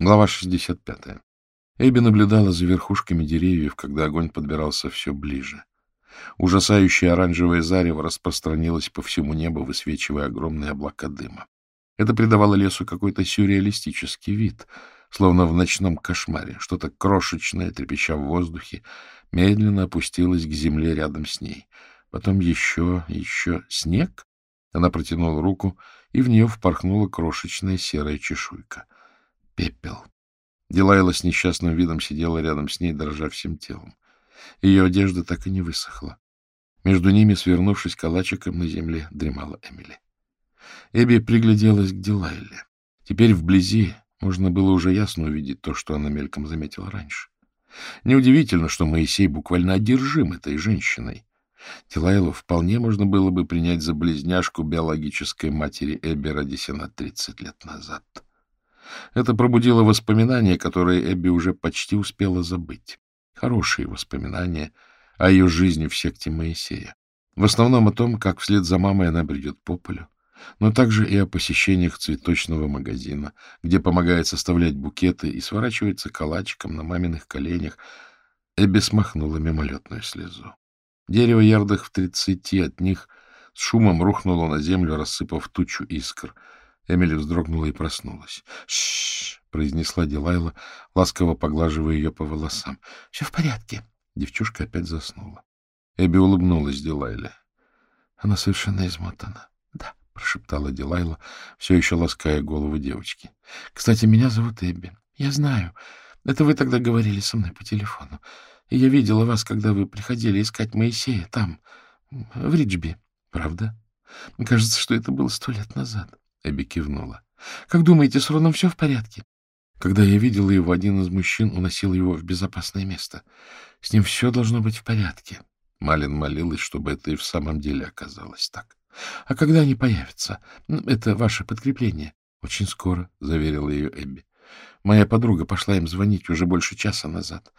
Глава 65. Эбби наблюдала за верхушками деревьев, когда огонь подбирался все ближе. Ужасающее оранжевое зарево распространилось по всему небу, высвечивая огромные облака дыма. Это придавало лесу какой-то сюрреалистический вид, словно в ночном кошмаре. Что-то крошечное, трепеща в воздухе, медленно опустилось к земле рядом с ней. Потом еще, еще снег. Она протянула руку, и в нее впорхнула крошечная серая чешуйка. Пепел. Дилайла с несчастным видом сидела рядом с ней, дрожа всем телом. Ее одежда так и не высохла. Между ними, свернувшись калачиком на земле, дремала Эмили. Эбби пригляделась к Дилайле. Теперь вблизи можно было уже ясно увидеть то, что она мельком заметила раньше. Неудивительно, что Моисей буквально одержим этой женщиной. Дилайлу вполне можно было бы принять за близняшку биологической матери Эбби, родисена 30 лет назад. Это пробудило воспоминания, которые Эбби уже почти успела забыть. Хорошие воспоминания о ее жизни в секте Моисея. В основном о том, как вслед за мамой она бредет по полю, но также и о посещениях цветочного магазина, где помогает составлять букеты и сворачивается калачиком на маминых коленях. Эбби смахнула мимолетную слезу. Дерево ярдах в тридцати от них с шумом рухнуло на землю, рассыпав тучу искр — Эмили вздрогнула и проснулась. «Ш-ш-ш!» — произнесла Дилайла, ласково поглаживая ее по волосам. — Все в порядке. Девчушка опять заснула. Эбби улыбнулась Дилайле. Она совершенно измотана. — Да, — прошептала Дилайла, все еще лаская голову девочки. — Кстати, меня зовут Эбби. Я знаю. Это вы тогда говорили со мной по телефону. И я видела вас, когда вы приходили искать Моисея там, в Риджби. Правда? Кажется, что это было сто лет назад. Эбби кивнула. — Как думаете, с Роном все в порядке? Когда я видела его, один из мужчин уносил его в безопасное место. С ним все должно быть в порядке. Малин молилась, чтобы это и в самом деле оказалось так. — А когда они появятся? Это ваше подкрепление. — Очень скоро, — заверила ее Эбби. Моя подруга пошла им звонить уже больше часа назад.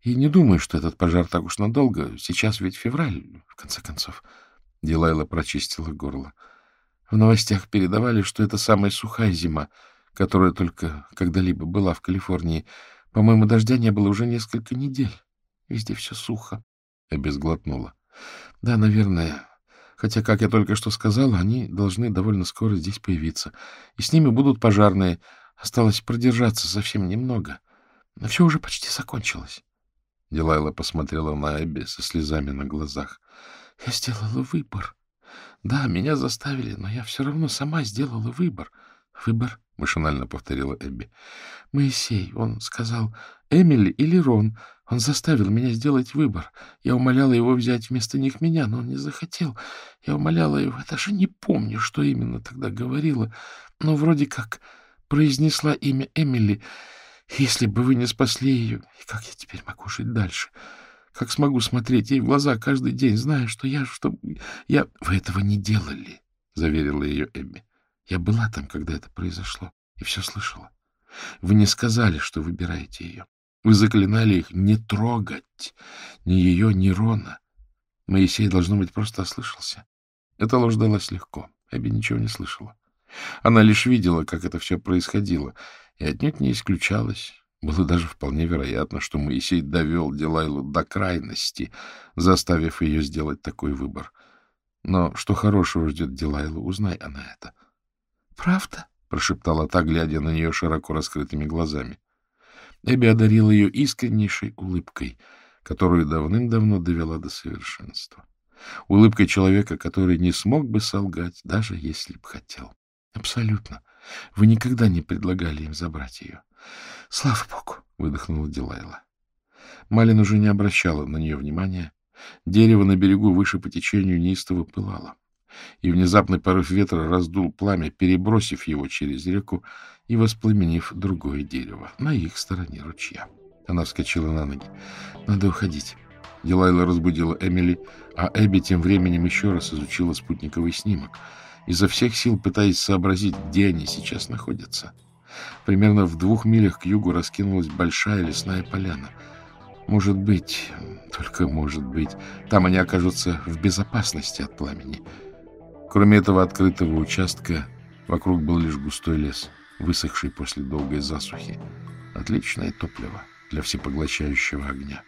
И не думаю, что этот пожар так уж надолго. Сейчас ведь февраль, в конце концов. Дилайла прочистила горло. — в новостях передавали, что это самая сухая зима, которая только когда-либо была в Калифорнии. По-моему, дождя не было уже несколько недель. Везде все сухо. Обезглотнула. Да, наверное. Хотя, как я только что сказала, они должны довольно скоро здесь появиться. И с ними будут пожарные. Осталось продержаться совсем немного. Но все уже почти закончилось. Дилайла посмотрела на Эбби со слезами на глазах. — Я сделала выбор. Да, меня заставили, но я все равно сама сделала выбор. Выбор, — машинально повторила Эбби. Моисей, он сказал, Эмили или Рон. Он заставил меня сделать выбор. Я умоляла его взять вместо них меня, но он не захотел. Я умоляла его, даже не помню, что именно тогда говорила, но вроде как произнесла имя Эмили. Если бы вы не спасли ее, и как я теперь могу жить дальше? — как смогу смотреть ей в глаза каждый день, зная, что я... что я... — Вы этого не делали, — заверила ее Эбби. — Я была там, когда это произошло, и все слышала. Вы не сказали, что выбираете ее. Вы заклинали их не трогать ни ее, ни Рона. Моисей, должно быть, просто ослышался. Эта ложь далась легко. Эбби ничего не слышала. Она лишь видела, как это все происходило, и отнюдь не исключалась было даже вполне вероятно, что Моисей довел Дилайлу до крайности, заставив ее сделать такой выбор. Но что хорошего ждет Дилайлу, узнай она это. — Правда? — прошептала та, глядя на нее широко раскрытыми глазами. Эбби одарила ее искреннейшей улыбкой, которую давным-давно довела до совершенства. Улыбкой человека, который не смог бы солгать, даже если б хотел. — Абсолютно. Вы никогда не предлагали им забрать ее. — Слава богу! — выдохнула Дилайла. Малин уже не обращала на нее внимания. Дерево на берегу выше по течению неистово пылало. И внезапный порыв ветра раздул пламя, перебросив его через реку и воспламенив другое дерево на их стороне ручья. Она вскочила на ноги. — Надо уходить. Дилайла разбудила Эмили, а Эбби тем временем еще раз изучила спутниковый снимок, изо всех сил пытаясь сообразить, где они сейчас находятся. — Примерно в двух милях к югу раскинулась большая лесная поляна. Может быть, только может быть, там они окажутся в безопасности от пламени. Кроме этого открытого участка, вокруг был лишь густой лес, высохший после долгой засухи. Отличное топливо для всепоглощающего огня.